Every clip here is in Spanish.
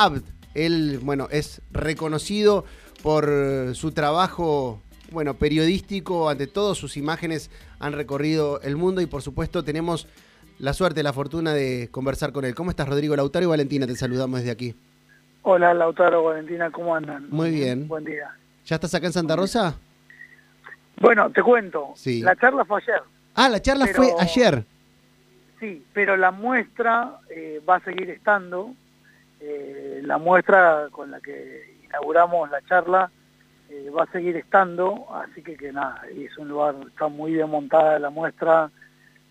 Abd. Él, bueno, es reconocido por su trabajo, bueno, periodístico, ante todo sus imágenes han recorrido el mundo y por supuesto tenemos la suerte, la fortuna de conversar con él. ¿Cómo estás, Rodrigo Lautaro y Valentina? Te saludamos desde aquí. Hola, Lautaro, Valentina, ¿cómo andan? Muy bien. Buen día. ¿Ya estás acá en Santa Rosa? Bueno, te cuento. Sí. La charla fue ayer. Ah, la charla Pero- fue ayer. Sí, pero la muestra eh, va a seguir estando. Eh, la muestra con la que inauguramos la charla eh, va a seguir estando, así que que nada, es un lugar, está muy bien montada la muestra,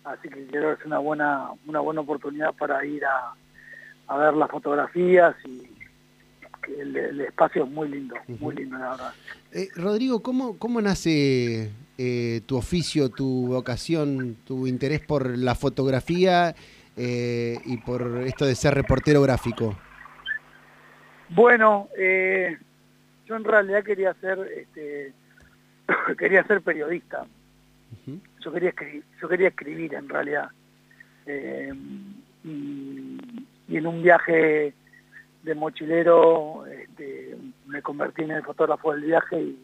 así que creo que es una buena, una buena oportunidad para ir a, a ver las fotografías y el, el espacio es muy lindo, muy lindo la verdad. Eh, Rodrigo, ¿cómo, cómo nace eh, tu oficio, tu vocación, tu interés por la fotografía eh, y por esto de ser reportero gráfico? Bueno, eh, yo en realidad quería ser, este, quería ser periodista. Yo quería escribir, yo quería escribir en realidad. Eh, y, y en un viaje de mochilero este, me convertí en el fotógrafo del viaje y,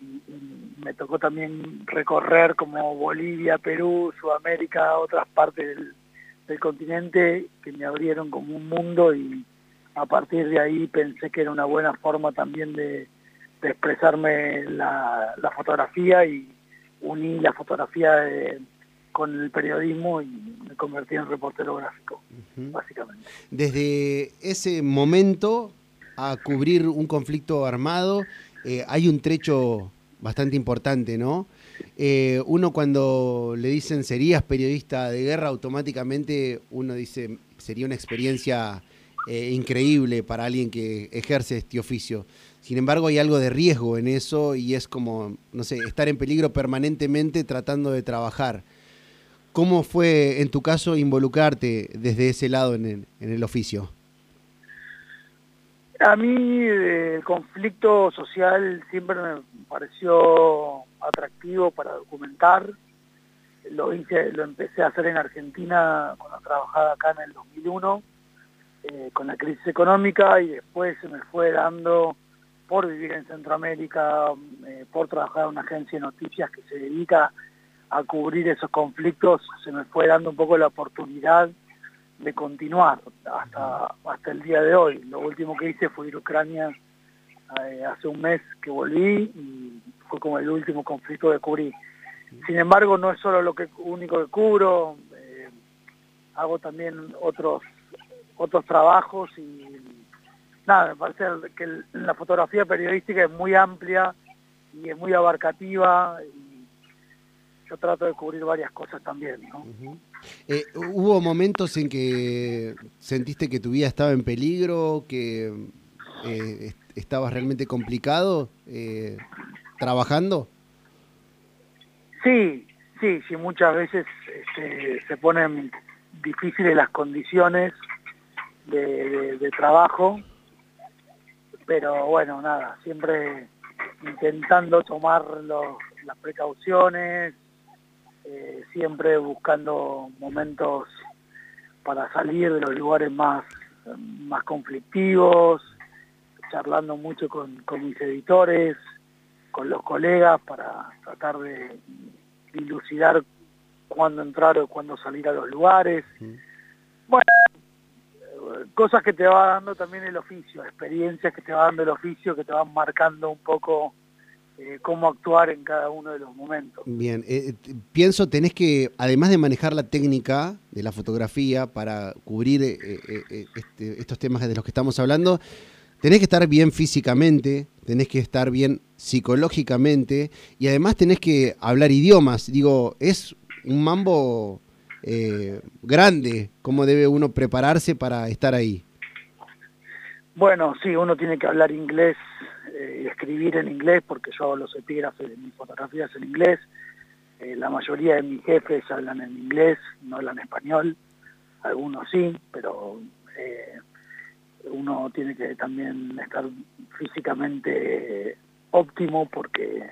y- y me tocó también recorrer como Bolivia, Perú, Sudamérica, otras partes del, del continente que me abrieron como un mundo y a partir de ahí pensé que era una buena forma también de, de expresarme la, la fotografía y uní la fotografía de- con el periodismo y me convertí en reportero gráfico, básicamente. Desde ese momento a cubrir un conflicto armado, eh, hay un trecho bastante importante, ¿no? Eh, uno cuando le dicen serías periodista de guerra, automáticamente uno dice sería una experiencia eh, increíble para alguien que ejerce este oficio. Sin embargo, hay algo de riesgo en eso y es como, no sé, estar en peligro permanentemente tratando de trabajar. ¿Cómo fue en tu caso involucrarte desde ese lado en el, en el oficio? A mí eh, el conflicto social siempre me pareció atractivo para documentar. Lo hice, lo empecé a hacer en Argentina cuando trabajaba acá en el 2001 eh, con la crisis económica y después se me fue dando por vivir en Centroamérica, eh, por trabajar en una agencia de noticias que se dedica a cubrir esos conflictos, se me fue dando un poco la oportunidad de continuar hasta, hasta el día de hoy. Lo último que hice fue ir a Ucrania eh, hace un mes que volví y fue como el último conflicto que cubrí. Sin embargo, no es solo lo que único que cubro, eh, hago también otros otros trabajos y nada, me parece que la fotografía periodística es muy amplia y es muy abarcativa y yo trato de cubrir varias cosas también, ¿no? Eh, ¿Hubo momentos en que sentiste que tu vida estaba en peligro, que eh, est- estabas realmente complicado eh, trabajando? Sí, sí, sí, muchas veces este, se ponen difíciles las condiciones de, de- de trabajo, pero bueno, nada, siempre intentando tomar los- las precauciones, eh, siempre buscando momentos para salir de los lugares más, más conflictivos, charlando mucho con, con mis editores, con los colegas para tratar de dilucidar cuándo entrar o cuándo salir a los lugares. Mm. Bueno, cosas que te va dando también el oficio, experiencias que te va dando el oficio, que te van marcando un poco eh, cómo actuar en cada uno de los momentos. Bien, eh, t- pienso, tenés que, además de manejar la técnica de la fotografía para cubrir eh, eh, eh, este- estos temas de los que estamos hablando, tenés que estar bien físicamente, tenés que estar bien psicológicamente y además tenés que hablar idiomas. Digo, es un mambo eh, grande, cómo debe uno prepararse para estar ahí. Bueno, sí, uno tiene que hablar inglés eh, escribir en inglés porque yo hago los epígrafes de mis fotografías en inglés. Eh, la mayoría de mis jefes hablan en inglés, no hablan español. Algunos sí, pero eh, uno tiene que también estar físicamente óptimo porque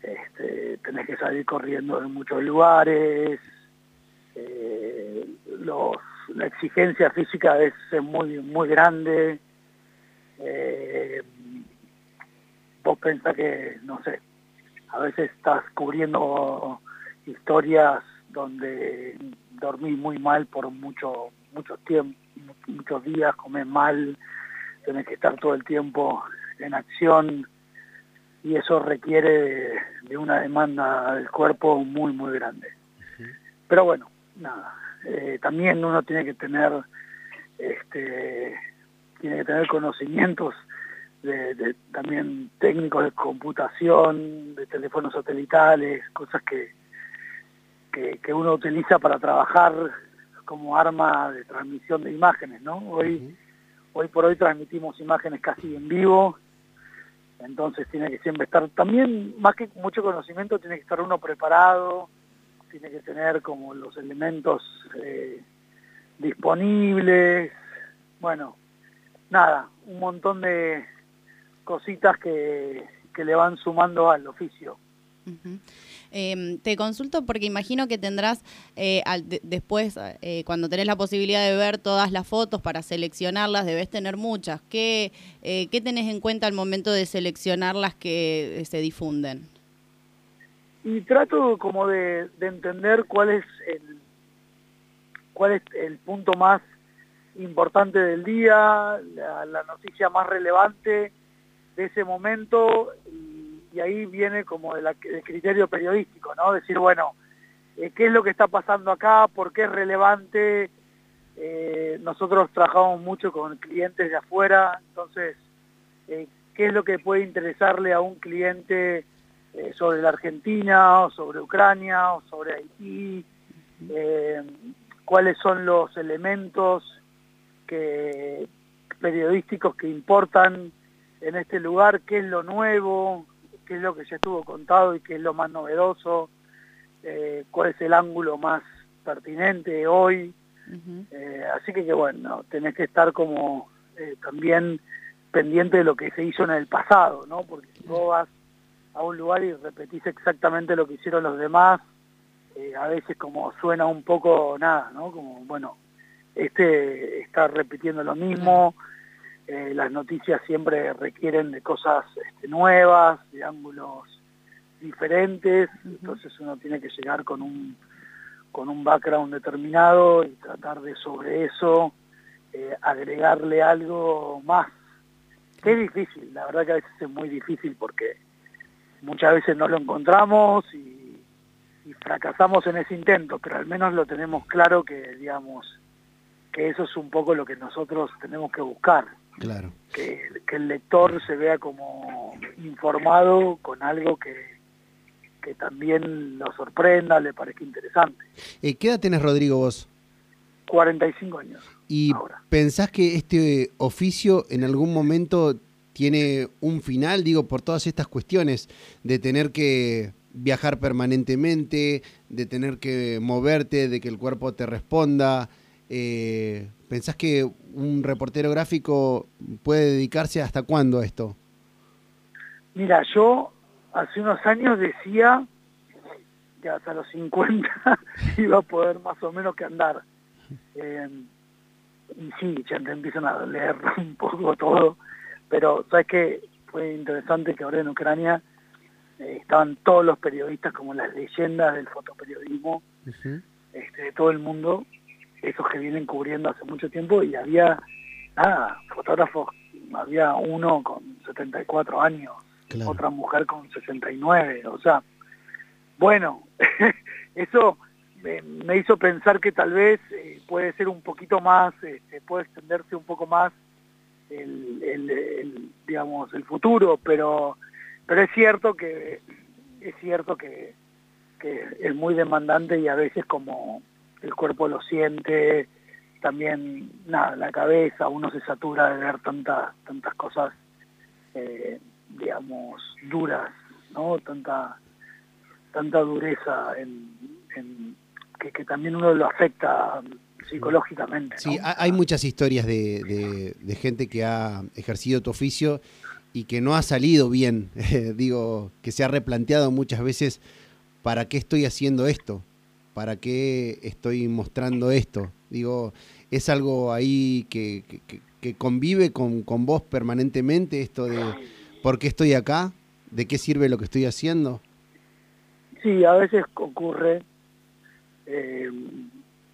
este, tenés que salir corriendo en muchos lugares. Eh, los la exigencia física es muy, muy grande. Eh, vos pensás que, no sé, a veces estás cubriendo historias donde dormís muy mal por mucho, mucho tiempo, muchos días, comés mal, tenés que estar todo el tiempo en acción y eso requiere de, una demanda del cuerpo muy, muy grande. Pero bueno, nada, eh, también uno tiene que tener, este, tiene que tener conocimientos de, también técnicos de computación, de teléfonos satelitales, cosas que, que, uno utiliza para trabajar como arma de transmisión de imágenes, ¿no? Hoy, hoy por hoy transmitimos imágenes casi en vivo, entonces tiene que siempre estar, también más que mucho conocimiento, tiene que estar uno preparado, tiene que tener como los elementos eh, disponibles, bueno, nada, un montón de cositas que, que le van sumando al oficio. Em, te consulto porque imagino que tendrás eh, después, eh, cuando tenés la posibilidad de ver todas las fotos para seleccionarlas, debes tener muchas. ¿Qué, eh, ¿qué tenés en cuenta al momento de seleccionar las que se difunden? Y trato como de, entender cuál es el cuál es el punto más importante del día, la, noticia más relevante de ese momento y, ahí viene como el, criterio periodístico, ¿no? Decir, bueno, eh, ¿qué es lo que está pasando acá? ¿Por qué es relevante? Eh, nosotros trabajamos mucho con clientes de afuera, entonces, eh, ¿qué es lo que puede interesarle a un cliente eh, sobre la Argentina, o sobre Ucrania, o sobre Haití, eh, cuáles son los elementos que, periodísticos que importan en este lugar, qué es lo nuevo, qué es lo que ya estuvo contado y qué es lo más novedoso, eh, cuál es el ángulo más pertinente hoy. así que, que, bueno, tenés que estar como también pendiente de lo que se hizo en el pasado, ¿no? Porque si vos vas a un lugar y repetís exactamente lo que hicieron los demás, eh, a veces como suena un poco nada, ¿no? Como, bueno, este está repitiendo lo mismo, eh, las noticias siempre requieren de cosas este, nuevas, de ángulos diferentes, entonces uno tiene que llegar con un, con un background determinado y tratar de sobre eso eh, agregarle algo más. Es difícil, la verdad que a veces es muy difícil porque muchas veces no lo encontramos y, fracasamos en ese intento, pero al menos lo tenemos claro que, digamos, que eso es un poco lo que nosotros tenemos que buscar. Claro. Que, el lector se vea como informado con algo que, que también lo sorprenda, le parezca interesante. Eh, ¿Qué edad tenés, Rodrigo, vos? 45 años. ¿Y pensás que este oficio en algún momento tiene un final, digo, por todas estas cuestiones de tener que viajar permanentemente, de tener que moverte, de que el cuerpo te responda. Eh, ¿Pensás que un reportero gráfico puede dedicarse hasta cuándo a esto? Mira, yo hace unos años decía que hasta los 50 iba a poder más o menos que andar. Eh, y sí, ya te empiezan a leer un poco todo pero, ¿sabes qué? Fue interesante que ahora en Ucrania eh, estaban todos los periodistas como las leyendas del fotoperiodismo este, de todo el mundo, esos que vienen cubriendo hace mucho tiempo, y había, nada, fotógrafos, había uno con 74 años, otra mujer con 69, o sea, bueno, eso me, hizo pensar que tal vez eh, puede ser un poquito más, este, puede extenderse un poco más el, digamos el futuro pero pero es cierto que es cierto que, que es muy demandante y a veces como el cuerpo lo siente también nada la cabeza uno se satura de ver tantas tantas cosas eh, digamos duras no tanta tanta dureza en, que, que también uno lo afecta psicológicamente. Sí, hay muchas historias de, gente que ha ejercido tu oficio y que no ha salido bien, digo, que se ha replanteado muchas veces, ¿para qué estoy haciendo esto? ¿Para qué estoy mostrando esto? Digo, ¿Es algo ahí que, que, convive con, con, vos permanentemente, esto de por qué estoy acá? ¿De qué sirve lo que estoy haciendo? Sí, a veces ocurre. Eh,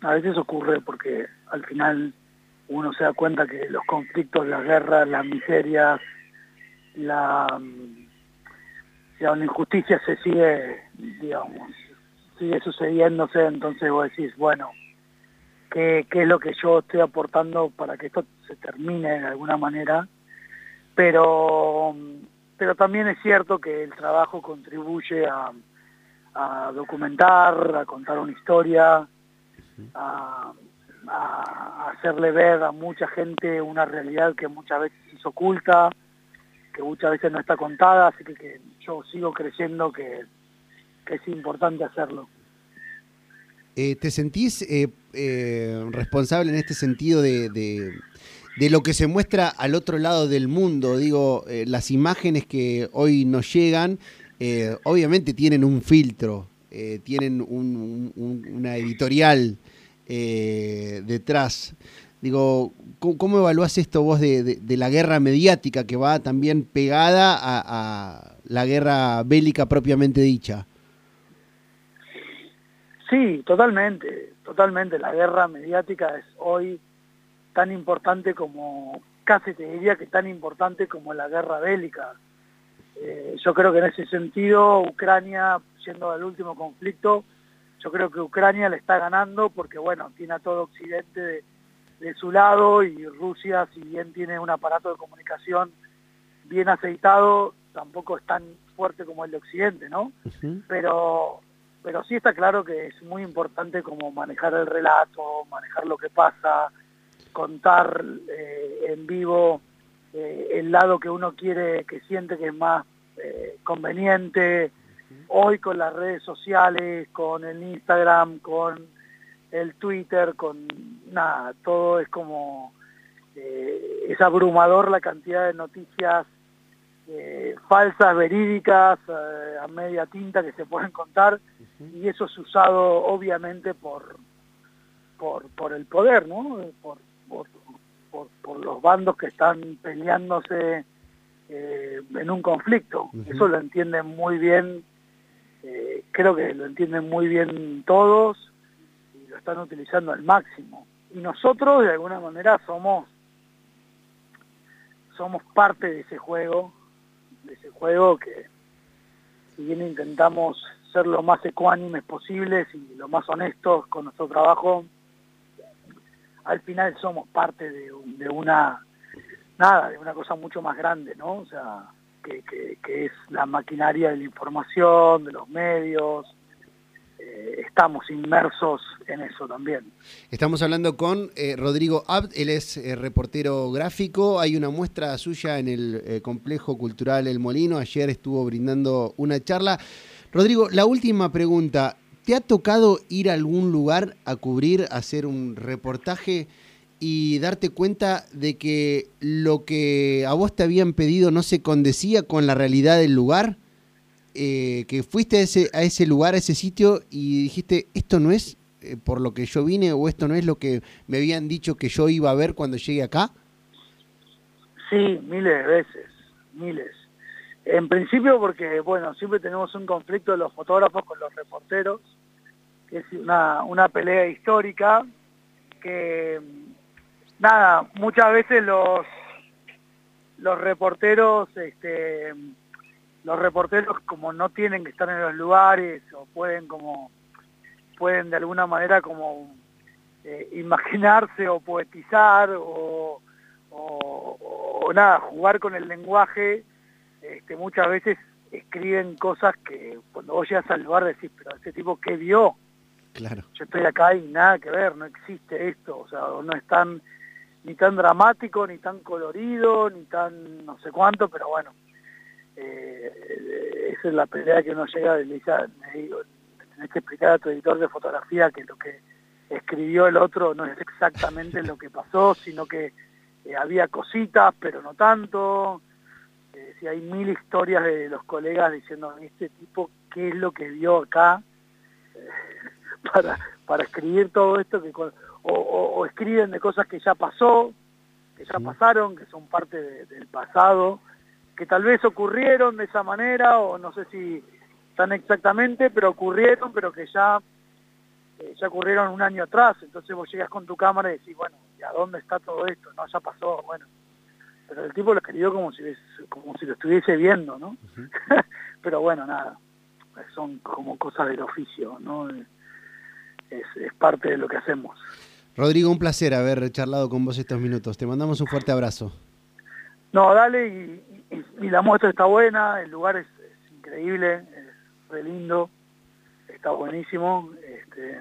a veces ocurre porque al final uno se da cuenta que los conflictos, las guerras, las miserias, la, injusticia se sigue, digamos, sigue sucediéndose, entonces vos decís, bueno, ¿qué, ¿qué es lo que yo estoy aportando para que esto se termine de alguna manera? Pero, pero también es cierto que el trabajo contribuye a, a documentar, a contar una historia, a, a, hacerle ver a mucha gente una realidad que muchas veces se oculta, que muchas veces no está contada, así que, yo sigo creyendo que, es importante hacerlo. Eh, ¿Te sentís eh, eh, responsable en este sentido de, de, lo que se muestra al otro lado del mundo? Digo, las imágenes que hoy nos llegan, obviamente tienen un filtro, tienen una editorial eh, detrás. Digo, ¿cómo, evalúas esto vos de, la guerra mediática que va también pegada a, la guerra bélica propiamente dicha? Sí, totalmente, totalmente. La guerra mediática es hoy tan importante como, casi te diría que tan importante como la guerra bélica. Eh, yo creo que en ese sentido Ucrania, siendo el último conflicto, yo creo que Ucrania le está ganando porque, bueno, tiene a todo Occidente de, su lado y Rusia, si bien tiene un aparato de comunicación bien aceitado, tampoco es tan fuerte como el de Occidente, ¿no? Pero pero sí está claro que es muy importante como manejar el relato, manejar lo que pasa, contar eh, en vivo eh, el lado que uno quiere, que siente que es más eh, conveniente, Hoy con las redes sociales, con el Instagram, con el Twitter, con nada, todo es como, eh, es abrumador la cantidad de noticias eh, falsas, verídicas, eh, a media tinta que se pueden contar, y eso es usado obviamente por, por, por el poder, ¿no? Por, por, por, los bandos que están peleándose en un conflicto. Eso lo entienden muy bien eh, creo que lo entienden muy bien todos y lo están utilizando al máximo. Y nosotros de alguna manera somos somos parte de ese juego, de ese juego que si bien intentamos ser lo más ecuánimes posibles y lo más honestos con nuestro trabajo, al final somos parte de, de una nada, de una cosa mucho más grande, ¿no? O sea, que, es la maquinaria de la información, de los medios, eh, estamos inmersos en eso también. Estamos hablando con eh, Rodrigo Abd, él es eh, reportero gráfico, hay una muestra suya en el Complejo Cultural El Molino, ayer estuvo brindando una charla. Rodrigo, la última pregunta, ¿te ha tocado ir a algún lugar a cubrir, a hacer un reportaje? Y darte cuenta de que lo que a vos te habían pedido no se condecía con la realidad del lugar, eh, que fuiste a ese, a ese lugar, a ese sitio y dijiste, esto no es eh, por lo que yo vine o esto no es lo que me habían dicho que yo iba a ver cuando llegue acá? Sí, miles de veces, miles. En principio porque, bueno, siempre tenemos un conflicto de los fotógrafos con los reporteros, que es una, una pelea histórica que nada, muchas veces los los reporteros, este, los reporteros como no tienen que estar en los lugares o pueden como pueden de alguna manera como eh, imaginarse o poetizar o, o, nada, jugar con el lenguaje, este, muchas veces escriben cosas que cuando vos llegas al lugar decís, pero este tipo qué vio, claro. yo estoy acá y nada que ver, no existe esto, o sea, no están ni tan dramático, ni tan colorido, ni tan no sé cuánto, pero bueno, eh, esa es la pelea que uno llega, le, digo, tenés que explicar a tu editor de fotografía que lo que escribió el otro no es exactamente lo que pasó, sino que eh, había cositas, pero no tanto. Eh, si hay mil historias de los colegas diciendo, este tipo, ¿qué es lo que vio acá? para, para escribir todo esto que o, escriben de cosas que ya pasó, que ya pasaron, que son parte del pasado, que tal vez ocurrieron de esa manera, o no sé si tan exactamente, pero ocurrieron, pero que ya, eh, ya ocurrieron un año atrás, entonces vos llegas con tu cámara y decís, bueno, ¿y a dónde está todo esto? No, ya pasó, bueno. Pero el tipo lo escribió como si, como si lo estuviese viendo, ¿no? pero bueno, nada, son como cosas del oficio, ¿no? Es, es parte de lo que hacemos. Rodrigo, un placer haber charlado con vos estos minutos. Te mandamos un fuerte abrazo. No, dale, y, la muestra está buena, el lugar es, increíble, es re lindo, está buenísimo, este,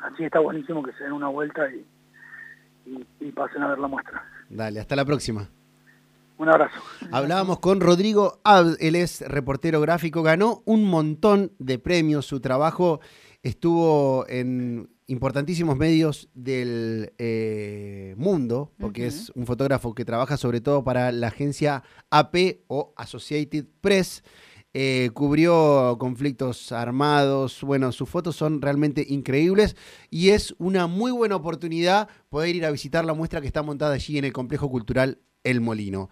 así está buenísimo que se den una vuelta y, pasen a ver la muestra. Dale, hasta la próxima. Un abrazo. Hablábamos con Rodrigo Abd, él es reportero gráfico, ganó un montón de premios, su trabajo estuvo en importantísimos medios del eh, mundo, porque es un fotógrafo que trabaja sobre todo para la agencia AP o Associated Press. Eh, cubrió conflictos armados, bueno, sus fotos son realmente increíbles y es una muy buena oportunidad poder ir a visitar la muestra que está montada allí en el Complejo Cultural El Molino.